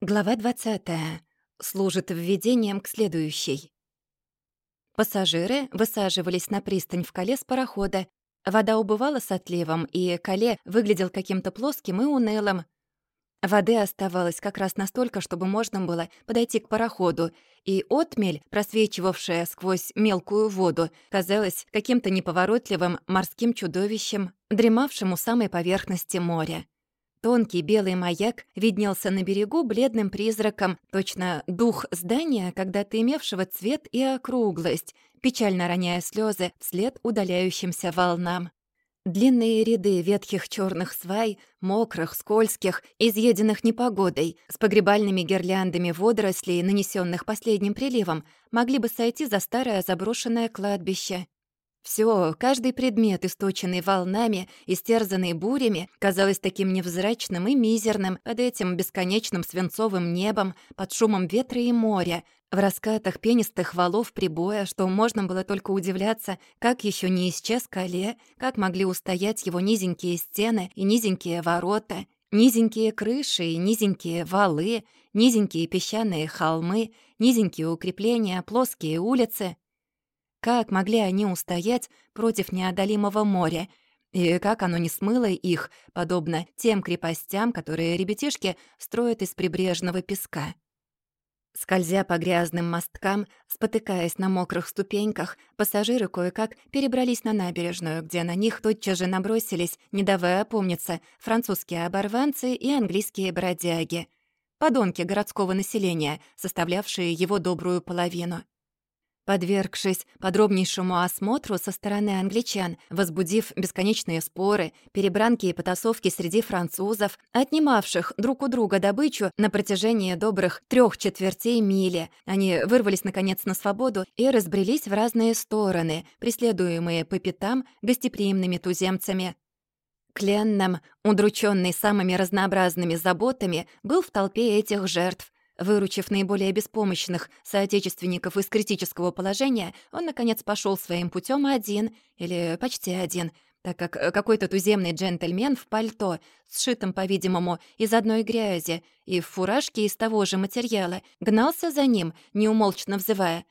Глава 20. Служит введением к следующей. Пассажиры высаживались на пристань в Кале с парохода. Вода убывала с отливом, и Кале выглядел каким-то плоским и унылым. Воды оставалось как раз настолько, чтобы можно было подойти к пароходу, и отмель, просвечивавшая сквозь мелкую воду, казалась каким-то неповоротливым морским чудовищем, дремавшим у самой поверхности моря. Тонкий белый маяк виднелся на берегу бледным призраком, точно дух здания, когда-то имевшего цвет и округлость, печально роняя слезы вслед удаляющимся волнам. Длинные ряды ветхих черных свай, мокрых, скользких, изъеденных непогодой, с погребальными гирляндами водорослей, нанесенных последним приливом, могли бы сойти за старое заброшенное кладбище. Все, каждый предмет, источенный волнами, истерзанный бурями, казалось таким невзрачным и мизерным под этим бесконечным свинцовым небом, под шумом ветра и моря, в раскатах пенистых валов прибоя, что можно было только удивляться, как еще не исчез Кале, как могли устоять его низенькие стены и низенькие ворота, низенькие крыши и низенькие валы, низенькие песчаные холмы, низенькие укрепления, плоские улицы — как могли они устоять против неодолимого моря? И как оно не смыло их, подобно тем крепостям, которые ребятишки строят из прибрежного песка? Скользя по грязным мосткам, спотыкаясь на мокрых ступеньках, пассажиры кое-как перебрались на набережную, где на них тотчас же набросились, не давая опомниться, французские оборванцы и английские бродяги. Подонки городского населения, составлявшие его добрую половину. Подвергшись подробнейшему осмотру со стороны англичан, возбудив бесконечные споры, перебранки и потасовки среди французов, отнимавших друг у друга добычу на протяжении добрых трех четвертей мили, они вырвались, наконец, на свободу и разбрелись в разные стороны, преследуемые по пятам гостеприимными туземцами. Кленном, удрученный самыми разнообразными заботами, был в толпе этих жертв, Выручив наиболее беспомощных соотечественников из критического положения, он, наконец, пошел своим путем один, или почти один, так как какой-то туземный джентльмен в пальто, сшитом, по-видимому, из одной грязи, и в фуражке из того же материала, гнался за ним, неумолчно взывая.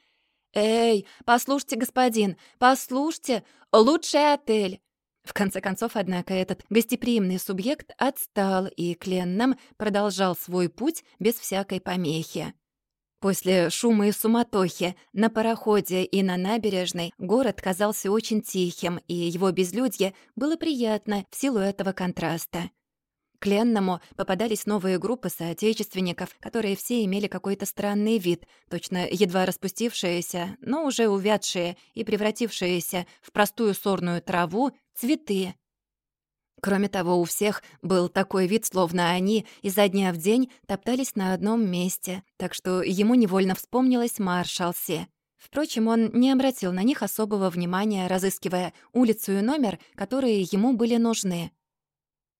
«Эй, послушайте, господин, послушайте, лучший отель!» В конце концов, однако, этот гостеприимный субъект отстал, и Кленном продолжал свой путь без всякой помехи. После шума и суматохи на пароходе и на набережной город казался очень тихим, и его безлюдье было приятно в силу этого контраста. Кленному попадались новые группы соотечественников, которые все имели какой-то странный вид, точно едва распустившиеся, но уже увядшие и превратившиеся в простую сорную траву цветы. Кроме того, у всех был такой вид, словно они изо дня в день топтались на одном месте, так что ему невольно вспомнилась Маршалси. Впрочем, он не обратил на них особого внимания, разыскивая улицу и номер, которые ему были нужны.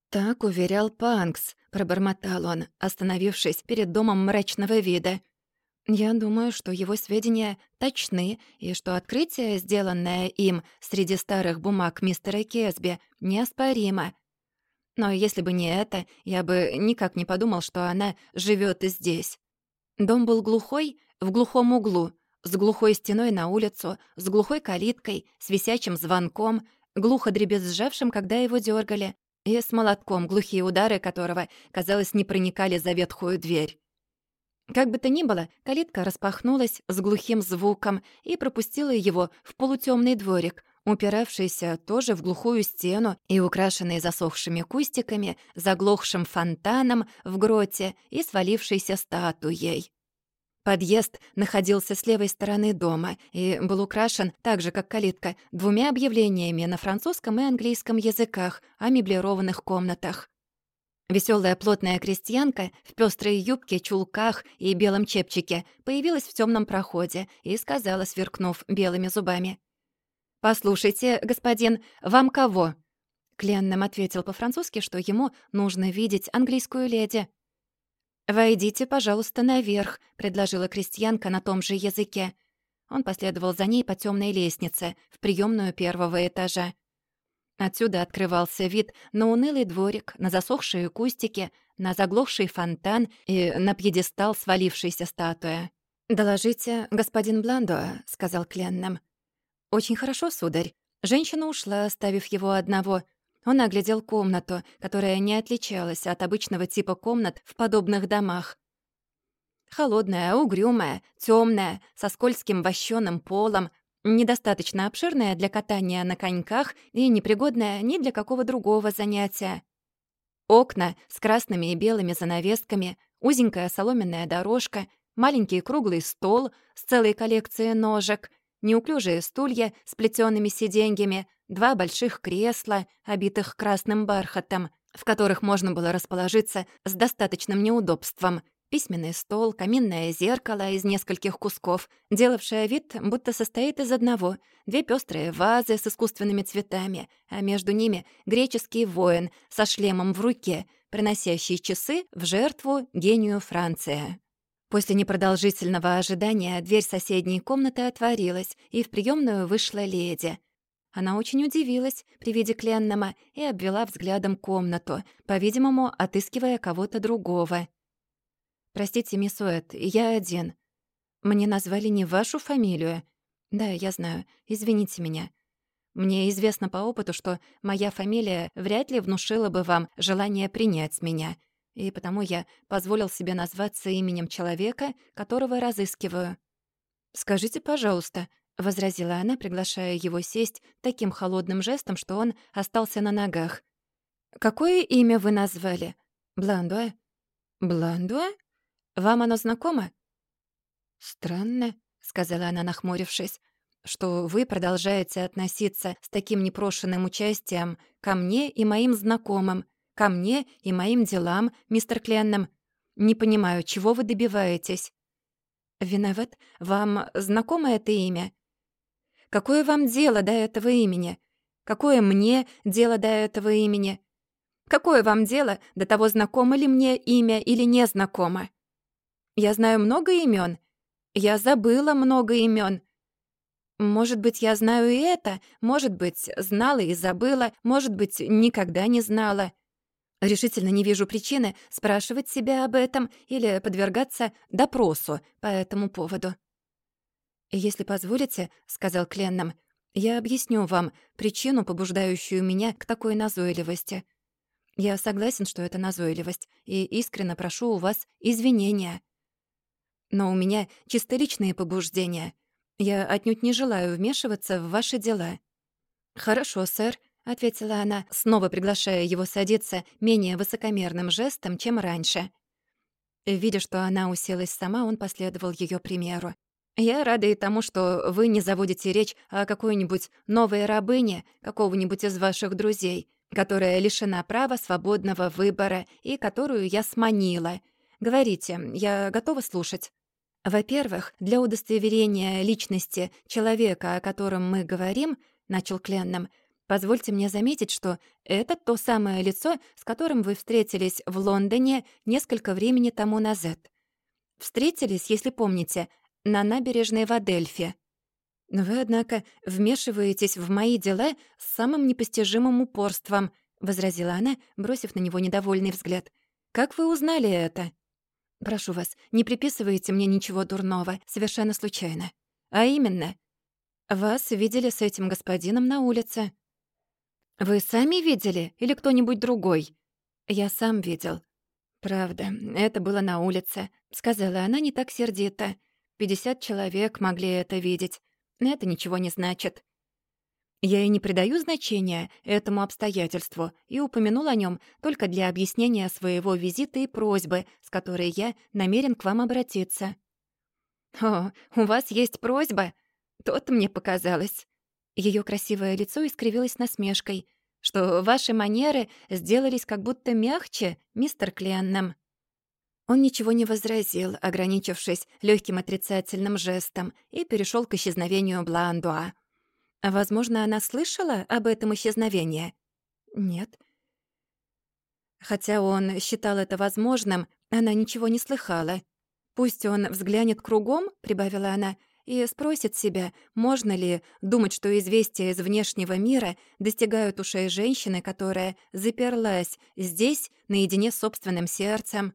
«Так уверял Панкс», — пробормотал он, остановившись перед домом мрачного вида. «Я думаю, что его сведения точны, и что открытие, сделанное им среди старых бумаг мистера Кесби, неоспоримо. Но если бы не это, я бы никак не подумал, что она живет здесь. Дом был глухой, в глухом углу, с глухой стеной на улицу, с глухой калиткой, с висячим звонком, глухо дребезжавшим, когда его дергали, и с молотком, глухие удары которого, казалось, не проникали за ветхую дверь. Как бы то ни было, калитка распахнулась с глухим звуком и пропустила его в полутемный дворик, упиравшийся тоже в глухую стену и украшенный засохшими кустиками, заглохшим фонтаном в гроте и свалившейся статуей. Подъезд находился с левой стороны дома и был украшен, так же как калитка, двумя объявлениями на французском и английском языках о меблированных комнатах. Веселая плотная крестьянка в пестрой юбке, чулках и белом чепчике появилась в темном проходе и сказала, сверкнув белыми зубами. «Послушайте, господин, вам кого?» Кленном ответил по-французски, что ему нужно видеть английскую леди. «Войдите, пожалуйста, наверх», — предложила крестьянка на том же языке. Он последовал за ней по темной лестнице в приемную первого этажа. Отсюда открывался вид на унылый дворик, на засохшие кустики, на заглохший фонтан и на пьедестал свалившейся статуя. «Доложите, господин Бландо», — сказал Кленном. «Очень хорошо, сударь». Женщина ушла, оставив его одного. Он оглядел комнату, которая не отличалась от обычного типа комнат в подобных домах. Холодная, угрюмая, темная, со скользким вощёным полом, недостаточно обширная для катания на коньках и непригодная ни для какого другого занятия. Окна с красными и белыми занавесками, узенькая соломенная дорожка, маленький круглый стол с целой коллекцией ножек, неуклюжие стулья с плетёными сиденьями, два больших кресла, обитых красным бархатом, в которых можно было расположиться с достаточным неудобством — Письменный стол, каминное зеркало из нескольких кусков, делавшее вид, будто состоит из одного, две пестрые вазы с искусственными цветами, а между ними греческий воин со шлемом в руке, приносящий часы в жертву гению Франция. После непродолжительного ожидания дверь соседней комнаты отворилась, и в приемную вышла леди. Она очень удивилась при виде Кленнама и обвела взглядом комнату, по-видимому, отыскивая кого-то другого. «Простите, мисс Уэт, я один. Мне назвали не вашу фамилию. Да, я знаю. Извините меня. Мне известно по опыту, что моя фамилия вряд ли внушила бы вам желание принять меня, и потому я позволил себе назваться именем человека, которого разыскиваю. «Скажите, пожалуйста», — возразила она, приглашая его сесть таким холодным жестом, что он остался на ногах. «Какое имя вы назвали? Бландуа?» «Бландуа?» Вам оно знакомо?» «Странно», — сказала она, нахмурившись, «что вы продолжаете относиться с таким непрошенным участием ко мне и моим знакомым, ко мне и моим делам, мистер Кленном. Не понимаю, чего вы добиваетесь?» «Виноват, вам знакомо это имя?» «Какое вам дело до этого имени? Какое мне дело до этого имени? Какое вам дело до того, знакомо ли мне имя или не знакомо?» Я знаю много имен. Я забыла много имен. Может быть, я знаю и это, может быть, знала и забыла, может быть, никогда не знала. Решительно не вижу причины спрашивать себя об этом или подвергаться допросу по этому поводу. «Если позволите», — сказал Кленном, — «я объясню вам причину, побуждающую меня к такой назойливости. Я согласен, что это назойливость, и искренне прошу у вас извинения. Но у меня чисто личные побуждения. Я отнюдь не желаю вмешиваться в ваши дела». «Хорошо, сэр», — ответила она, снова приглашая его садиться менее высокомерным жестом, чем раньше. Видя, что она уселась сама, он последовал ее примеру. «Я рада и тому, что вы не заводите речь о какой-нибудь новой рабыне, какого-нибудь из ваших друзей, которая лишена права свободного выбора и которую я сманила. Говорите, я готова слушать». «Во-первых, для удостоверения личности человека, о котором мы говорим, — начал Кленном, — позвольте мне заметить, что это то самое лицо, с которым вы встретились в Лондоне несколько времени тому назад. Встретились, если помните, на набережной в Адельфе. Вы, однако, вмешиваетесь в мои дела с самым непостижимым упорством», — возразила она, бросив на него недовольный взгляд. «Как вы узнали это?» Прошу вас, не приписывайте мне ничего дурного, совершенно случайно. А именно, вас видели с этим господином на улице. Вы сами видели или кто-нибудь другой? Я сам видел. Правда, это было на улице, сказала она не так сердито. Пятьдесят человек могли это видеть. Это ничего не значит. Я и не придаю значения этому обстоятельству и упомянул о нем только для объяснения своего визита и просьбы, с которой я намерен к вам обратиться. «О, у вас есть просьба?» Тот мне показалось. Ее красивое лицо искривилось насмешкой, что ваши манеры сделались как будто мягче, мистер Кленном. Он ничего не возразил, ограничившись легким отрицательным жестом, и перешел к исчезновению Бландуа. Возможно, она слышала об этом исчезновении? Нет. Хотя он считал это возможным, она ничего не слыхала. «Пусть он взглянет кругом», — прибавила она, и спросит себя, можно ли думать, что известия из внешнего мира достигают ушей женщины, которая заперлась здесь наедине с собственным сердцем.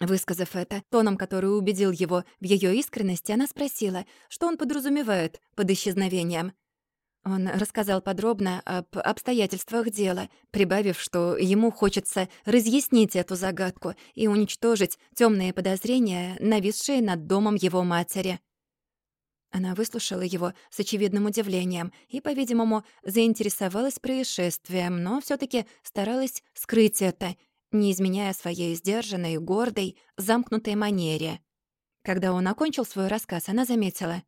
Высказав это, тоном, который убедил его в ее искренности, она спросила, что он подразумевает под исчезновением. Он рассказал подробно об обстоятельствах дела, прибавив, что ему хочется разъяснить эту загадку и уничтожить темные подозрения, нависшие над домом его матери. Она выслушала его с очевидным удивлением и, по-видимому, заинтересовалась происшествием, но все таки старалась скрыть это — не изменяя своей сдержанной, гордой, замкнутой манере. Когда он окончил свой рассказ, она заметила.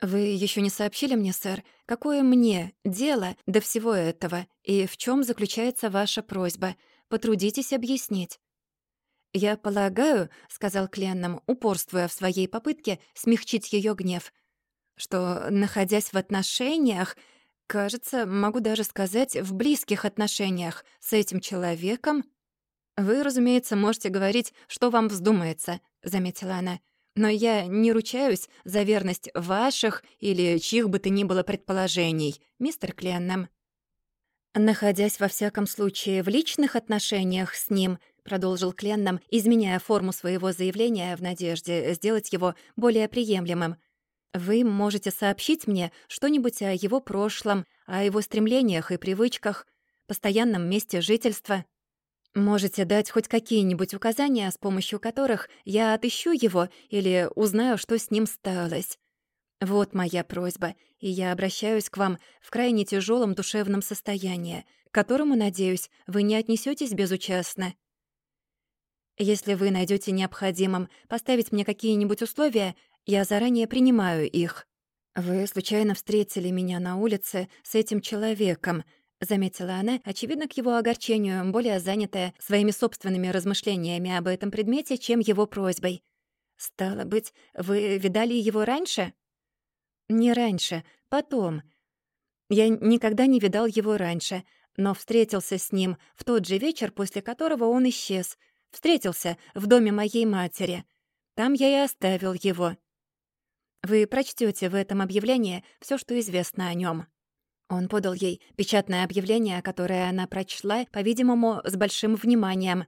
«Вы еще не сообщили мне, сэр, какое мне дело до всего этого и в чем заключается ваша просьба? Потрудитесь объяснить». «Я полагаю», — сказал Кленном, упорствуя в своей попытке смягчить ее гнев, «что, находясь в отношениях, кажется, могу даже сказать, в близких отношениях с этим человеком, «Вы, разумеется, можете говорить, что вам вздумается», — заметила она. «Но я не ручаюсь за верность ваших или чьих бы то ни было предположений, мистер Кленнам». «Находясь, во всяком случае, в личных отношениях с ним», — продолжил Кленнам, изменяя форму своего заявления в надежде сделать его более приемлемым, «вы можете сообщить мне что-нибудь о его прошлом, о его стремлениях и привычках, постоянном месте жительства». Можете дать хоть какие-нибудь указания, с помощью которых я отыщу его или узнаю, что с ним сталось. Вот моя просьба, и я обращаюсь к вам в крайне тяжелом душевном состоянии, к которому, надеюсь, вы не отнесетесь безучастно. Если вы найдете необходимым поставить мне какие-нибудь условия, я заранее принимаю их. Вы случайно встретили меня на улице с этим человеком —— заметила она, очевидно, к его огорчению, более занятая своими собственными размышлениями об этом предмете, чем его просьбой. «Стало быть, вы видали его раньше?» «Не раньше, потом. Я никогда не видал его раньше, но встретился с ним в тот же вечер, после которого он исчез. Встретился в доме моей матери. Там я и оставил его. Вы прочтете в этом объявлении все, что известно о нем. Он подал ей печатное объявление, которое она прочла, по-видимому, с большим вниманием.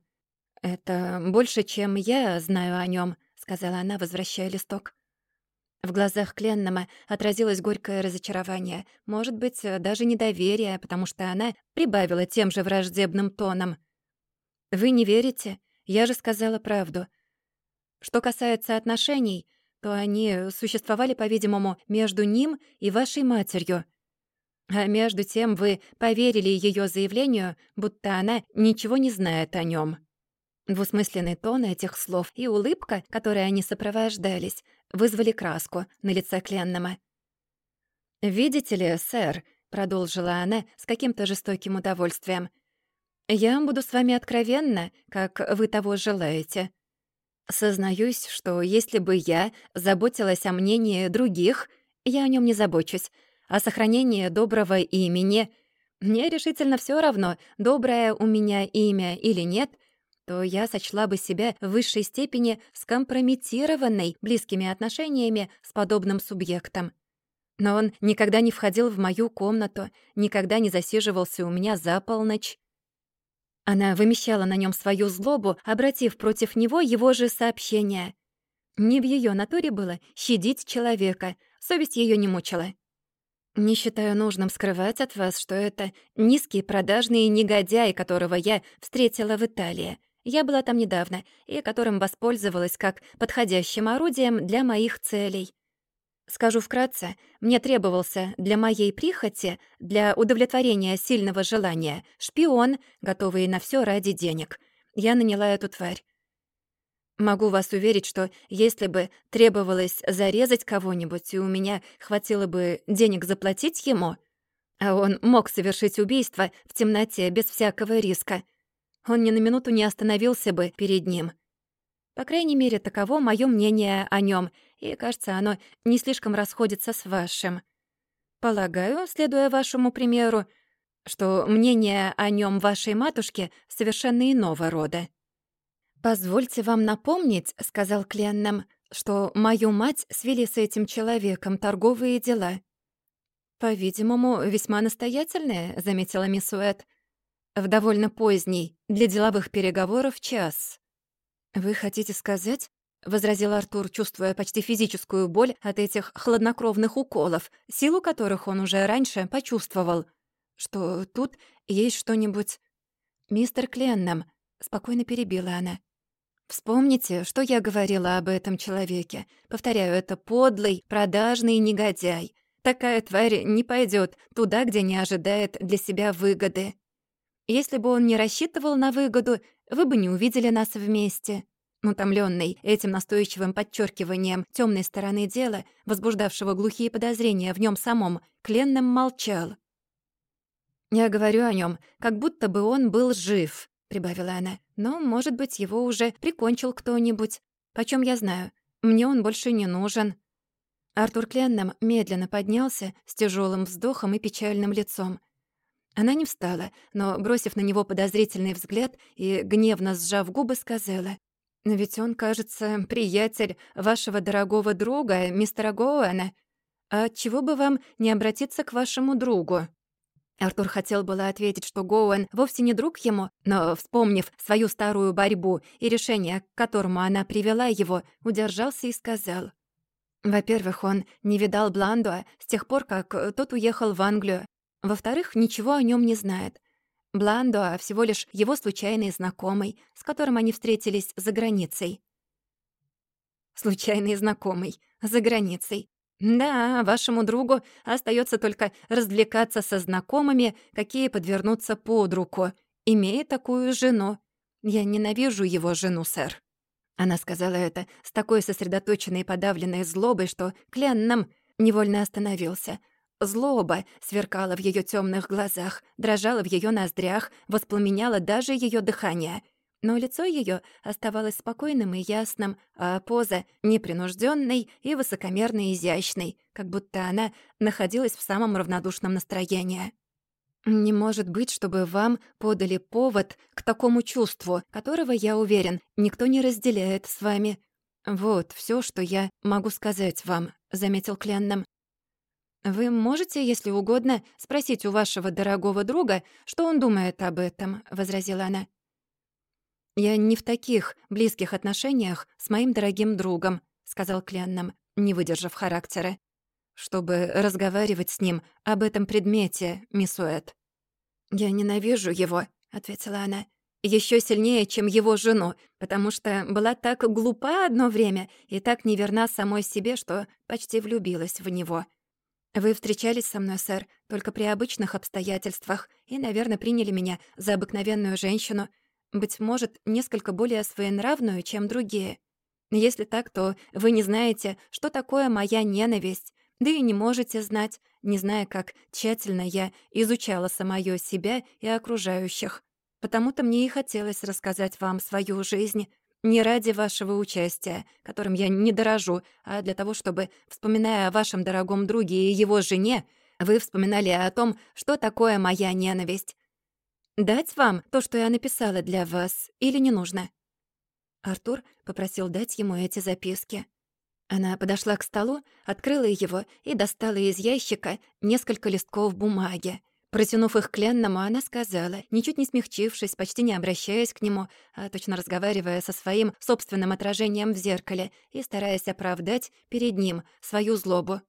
«Это больше, чем я знаю о нем, сказала она, возвращая листок. В глазах Кленнама отразилось горькое разочарование, может быть, даже недоверие, потому что она прибавила тем же враждебным тоном. «Вы не верите? Я же сказала правду. Что касается отношений, то они существовали, по-видимому, между ним и вашей матерью. А между тем вы поверили ее заявлению, будто она ничего не знает о нем. Двусмысленный тон этих слов и улыбка, которой они сопровождались, вызвали краску на лице Кленнама. «Видите ли, сэр», — продолжила она с каким-то жестоким удовольствием, «я буду с вами откровенна, как вы того желаете. Сознаюсь, что если бы я заботилась о мнении других, я о нем не забочусь, о сохранении доброго имени. Мне решительно все равно, доброе у меня имя или нет, то я сочла бы себя в высшей степени скомпрометированной близкими отношениями с подобным субъектом. Но он никогда не входил в мою комнату, никогда не засиживался у меня за полночь. Она вымещала на нем свою злобу, обратив против него его же сообщение. Не в ее натуре было щадить человека, совесть ее не мучила. Не считаю нужным скрывать от вас, что это низкий продажный негодяй, которого я встретила в Италии. Я была там недавно, и которым воспользовалась как подходящим орудием для моих целей. Скажу вкратце, мне требовался для моей прихоти, для удовлетворения сильного желания, шпион, готовый на все ради денег. Я наняла эту тварь. Могу вас уверить, что если бы требовалось зарезать кого-нибудь, и у меня хватило бы денег заплатить ему, а он мог совершить убийство в темноте без всякого риска, он ни на минуту не остановился бы перед ним. По крайней мере, таково мое мнение о нем, и, кажется, оно не слишком расходится с вашим. Полагаю, следуя вашему примеру, что мнение о нем вашей матушки совершенно иного рода. «Позвольте вам напомнить», — сказал Кленнам, что мою мать свели с этим человеком торговые дела. «По-видимому, весьма настоятельные», — заметила мисс Уэт. «В довольно поздний, для деловых переговоров, час». «Вы хотите сказать, — возразил Артур, чувствуя почти физическую боль от этих хладнокровных уколов, силу которых он уже раньше почувствовал, что тут есть что-нибудь... «Мистер Кленном», — спокойно перебила она. «Вспомните, что я говорила об этом человеке. Повторяю, это подлый, продажный негодяй. Такая тварь не пойдет туда, где не ожидает для себя выгоды. Если бы он не рассчитывал на выгоду, вы бы не увидели нас вместе». Утомленный этим настойчивым подчеркиванием темной стороны дела, возбуждавшего глухие подозрения в нем самом, Кленном молчал. «Я говорю о нем, как будто бы он был жив», — прибавила она. «Но, может быть, его уже прикончил кто-нибудь. Почем я знаю? Мне он больше не нужен». Артур Кленном медленно поднялся с тяжелым вздохом и печальным лицом. Она не встала, но, бросив на него подозрительный взгляд и гневно сжав губы, сказала, ведь он, кажется, приятель вашего дорогого друга, мистера Гоуэна. А чего бы вам не обратиться к вашему другу?» Артур хотел было ответить, что Гоуэн вовсе не друг ему, но, вспомнив свою старую борьбу и решение, к которому она привела его, удержался и сказал. Во-первых, он не видал Бландуа с тех пор, как тот уехал в Англию. Во-вторых, ничего о нем не знает. Бландо всего лишь его случайный знакомый, с которым они встретились за границей. Случайный знакомый, за границей. Да, вашему другу остается только развлекаться со знакомыми, какие подвернутся под руку, имея такую жену. Я ненавижу его жену, сэр. Она сказала это с такой сосредоточенной и подавленной злобой, что Кленном невольно остановился — Злоба сверкала в ее темных глазах, дрожала в ее ноздрях, воспламеняла даже ее дыхание. Но лицо ее оставалось спокойным и ясным, а поза — непринужденной и высокомерно изящной, как будто она находилась в самом равнодушном настроении. «Не может быть, чтобы вам подали повод к такому чувству, которого, я уверен, никто не разделяет с вами. Вот все, что я могу сказать вам», — заметил Кленном. «Вы можете, если угодно, спросить у вашего дорогого друга, что он думает об этом», — возразила она. «Я не в таких близких отношениях с моим дорогим другом», — сказал Кленном, не выдержав характера, «чтобы разговаривать с ним об этом предмете, мисс Уэт». «Я ненавижу его», — ответила она, еще сильнее, чем его жену, потому что была так глупа одно время и так неверна самой себе, что почти влюбилась в него». «Вы встречались со мной, сэр, только при обычных обстоятельствах и, наверное, приняли меня за обыкновенную женщину, быть может, несколько более своенравную, чем другие. Если так, то вы не знаете, что такое моя ненависть, да и не можете знать, не зная, как тщательно я изучала самое себя и окружающих. Потому-то мне и хотелось рассказать вам свою жизнь, не ради вашего участия, которым я не дорожу, а для того, чтобы, вспоминая о вашем дорогом друге и его жене, вы вспоминали о том, что такое моя ненависть. Дать вам то, что я написала для вас, или не нужно?» Артур попросил дать ему эти записки. Она подошла к столу, открыла его и достала из ящика несколько листков бумаги. Протянув их Кленному, она сказала, ничуть не смягчившись, почти не обращаясь к нему, а точно разговаривая со своим собственным отражением в зеркале и стараясь оправдать перед ним свою злобу.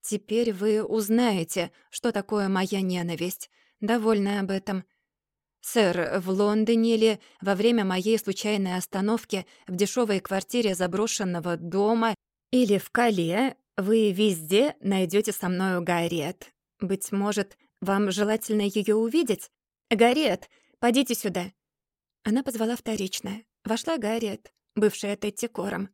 «Теперь вы узнаете, что такое моя ненависть. Довольна об этом. Сэр, в Лондоне или во время моей случайной остановки в дешевой квартире заброшенного дома или в Кале вы везде найдете со мною Гарриет. Быть может, вам желательно ее увидеть? Гарриет, подите сюда!» Она позвала вторично. Вошла Гарриет, бывшая Тетти Кором.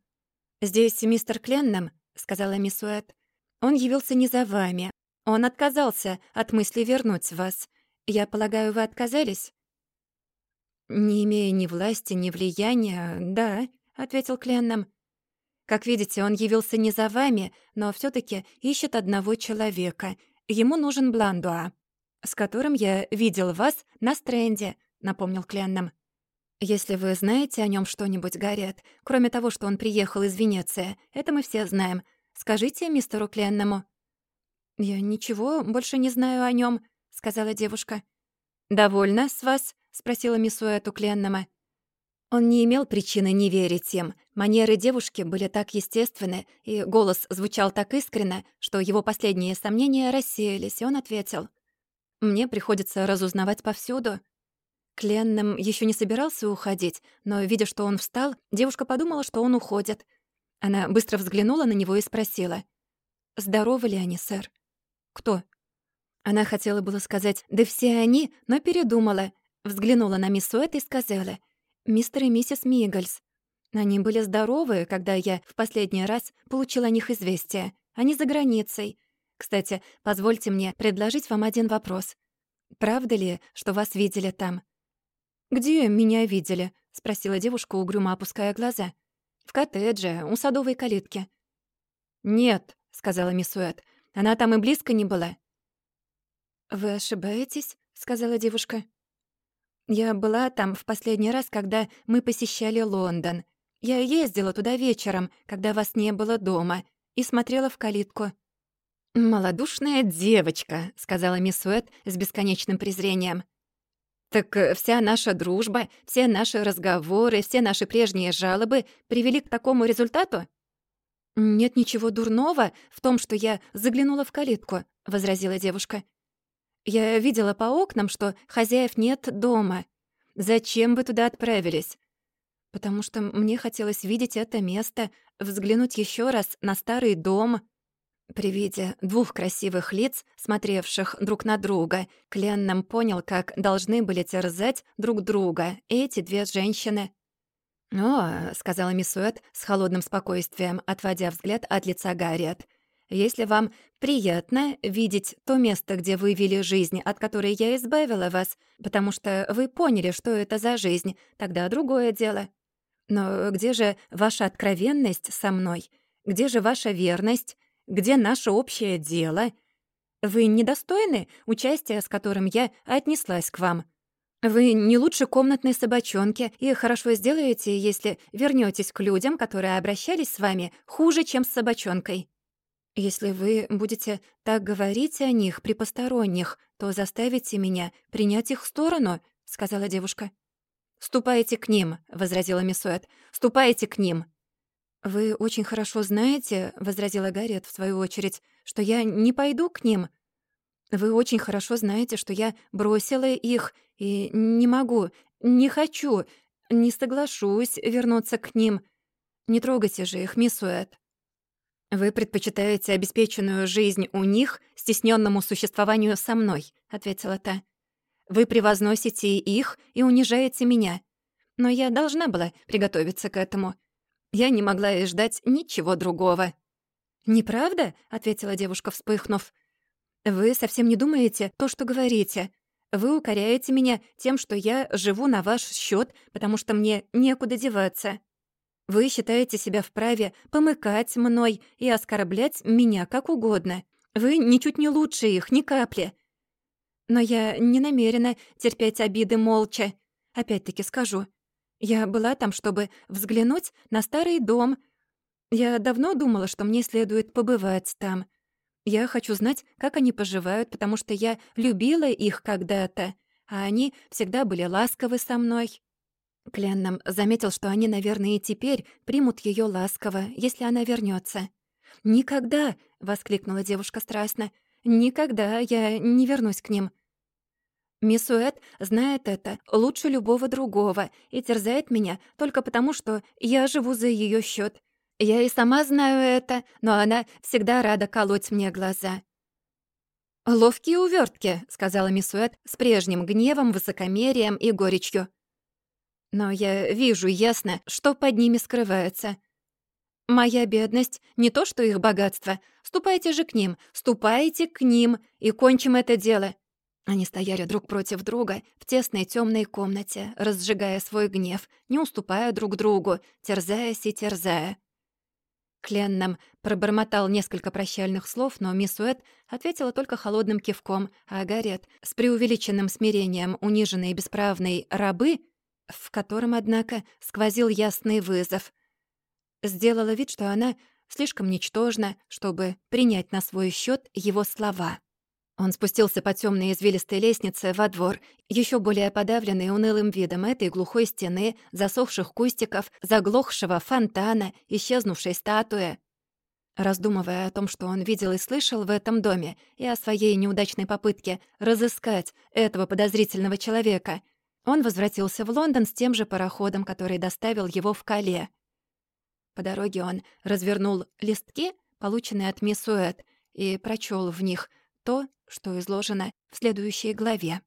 «Здесь мистер Кленном», — сказала мисс Уэт. «Он явился не за вами. Он отказался от мысли вернуть вас. Я полагаю, вы отказались?» «Не имея ни власти, ни влияния, да», — ответил Кленном. «Как видите, он явился не за вами, но все таки ищет одного человека, Ему нужен Бландуа, с которым я видел вас на стренде», — напомнил Кленном. «Если вы знаете о нем что-нибудь, Гарриет, кроме того, что он приехал из Венеции, это мы все знаем. Скажите мистеру Кленному». «Я ничего больше не знаю о нем, сказала девушка. «Довольно с вас?» — спросила у Кленнама. Он не имел причины не верить им. Манеры девушки были так естественны, и голос звучал так искренно, что его последние сомнения рассеялись, и он ответил. «Мне приходится разузнавать повсюду». Кленном еще не собирался уходить, но, видя, что он встал, девушка подумала, что он уходит. Она быстро взглянула на него и спросила. «Здоровы ли они, сэр?» «Кто?» Она хотела было сказать «да все они», но передумала. Взглянула на мисс Уэт и сказала — «Мистер и миссис Миггельс. Они были здоровы, когда я в последний раз получила о них известие. Они за границей. Кстати, позвольте мне предложить вам один вопрос. Правда ли, что вас видели там?» «Где меня видели?» — спросила девушка, угрюмо опуская глаза. «В коттедже, у садовой калитки». «Нет», — сказала мисс Уэт, — «она там и близко не была». «Вы ошибаетесь», — сказала девушка. Я была там в последний раз, когда мы посещали Лондон. Я ездила туда вечером, когда вас не было дома, и смотрела в калитку». «Малодушная девочка», — сказала мисс Уэт с бесконечным презрением. «Так э, вся наша дружба, все наши разговоры, все наши прежние жалобы привели к такому результату?» «Нет ничего дурного в том, что я заглянула в калитку», — возразила девушка. Я видела по окнам, что хозяев нет дома. Зачем вы туда отправились? Потому что мне хотелось видеть это место, взглянуть еще раз на старый дом. При виде двух красивых лиц, смотревших друг на друга, Кленном понял, как должны были терзать друг друга эти две женщины. «О», — сказала мисс Уэт с холодным спокойствием, отводя взгляд от лица Гарриет, если вам приятно видеть то место, где вы вели жизнь, от которой я избавила вас, потому что вы поняли, что это за жизнь, тогда другое дело. Но где же ваша откровенность со мной? Где же ваша верность? Где наше общее дело? Вы недостойны участия, с которым я отнеслась к вам. Вы не лучше комнатной собачонки и хорошо сделаете, если вернётесь к людям, которые обращались с вами хуже, чем с собачонкой. «Если вы будете так говорить о них при посторонних, то заставите меня принять их сторону», — сказала девушка. «Ступайте к ним», — возразила Мисуэт. «Ступайте к ним». «Вы очень хорошо знаете», — возразила Гарриет в свою очередь, «что я не пойду к ним. Вы очень хорошо знаете, что я бросила их и не могу, не хочу, не соглашусь вернуться к ним. Не трогайте же их, Мисуэт». «Вы предпочитаете обеспеченную жизнь у них стесненному существованию со мной», — ответила та. «Вы превозносите их и унижаете меня. Но я должна была приготовиться к этому. Я не могла и ждать ничего другого». «Неправда?» — ответила девушка, вспыхнув. «Вы совсем не думаете то, что говорите. Вы укоряете меня тем, что я живу на ваш счет, потому что мне некуда деваться. Вы считаете себя вправе помыкать мной и оскорблять меня как угодно. Вы ничуть не лучше их, ни капли. Но я не намерена терпеть обиды молча. Опять-таки скажу. Я была там, чтобы взглянуть на старый дом. Я давно думала, что мне следует побывать там. Я хочу знать, как они поживают, потому что я любила их когда-то, а они всегда были ласковы со мной. Кленном заметил, что они, наверное, и теперь примут ее ласково, если она вернется. «Никогда!» — воскликнула девушка страстно. «Никогда я не вернусь к ним». Мисс Уэт знает это лучше любого другого и терзает меня только потому, что я живу за ее счет. Я и сама знаю это, но она всегда рада колоть мне глаза. «Ловкие увертки», — сказала мисс Уэт с прежним гневом, высокомерием и горечью. Но я вижу ясно, что под ними скрывается. Моя бедность — не то, что их богатство. Ступайте же к ним, ступайте к ним, и кончим это дело». Они стояли друг против друга в тесной темной комнате, разжигая свой гнев, не уступая друг другу, терзаясь и терзая. Кленном пробормотал несколько прощальных слов, но мисс Уэт ответила только холодным кивком, а Гарриет с преувеличенным смирением униженной и бесправной рабы в котором, однако, сквозил ясный вызов. Сделала вид, что она слишком ничтожна, чтобы принять на свой счет его слова. Он спустился по темной извилистой лестнице во двор, еще более подавленный унылым видом этой глухой стены, засохших кустиков, заглохшего фонтана, исчезнувшей статуи. Раздумывая о том, что он видел и слышал в этом доме, и о своей неудачной попытке разыскать этого подозрительного человека, он возвратился в Лондон с тем же пароходом, который доставил его в Кале. По дороге он развернул листки, полученные от мисс Уэт, и прочел в них то, что изложено в следующей главе.